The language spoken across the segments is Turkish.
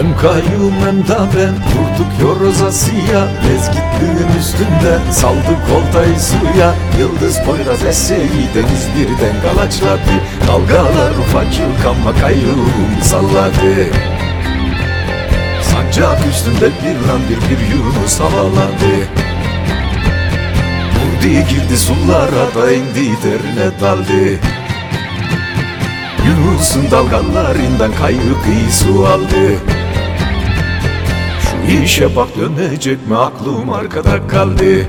Kayyum da ben durduk yorozasıya Mezgitliğin üstünde saldık oltayı suya. Yıldız Poyraz eseyi deniz birden galaçladı. Dalgalar ufacık ama kayyum salladı. Sancak üstünde bir lan bir bir Yunus havalandı Vurdu girdi sulara da indi derine daldı. Yunus'un dalgalarından kayyık iyi su aldı işe bak dönecek mi? Aklım arkada kaldı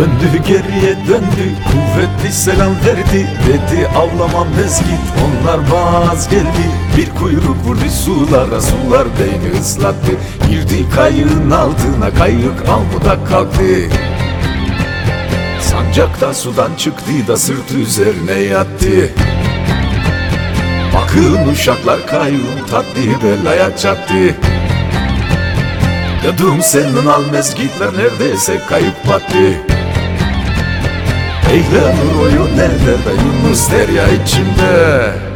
Döndü geriye döndü. Kuvvetli selam verdi. Dedi avlamam mezgit. Onlar vaz geldi. Bir kuyruk vurdu sulara. Sular beyni ıslattı. Girdi kayığın altına. Kayık almuda kalktı. Sancakta sudan çıktı da sırtı üzerine yattı. Bakın uşaklar kayyum tatlı belaya çattı. Dedim senin al mezgitler neredeyse kayıp battı Eğlenir oyun nerede? De Yunus derya içinde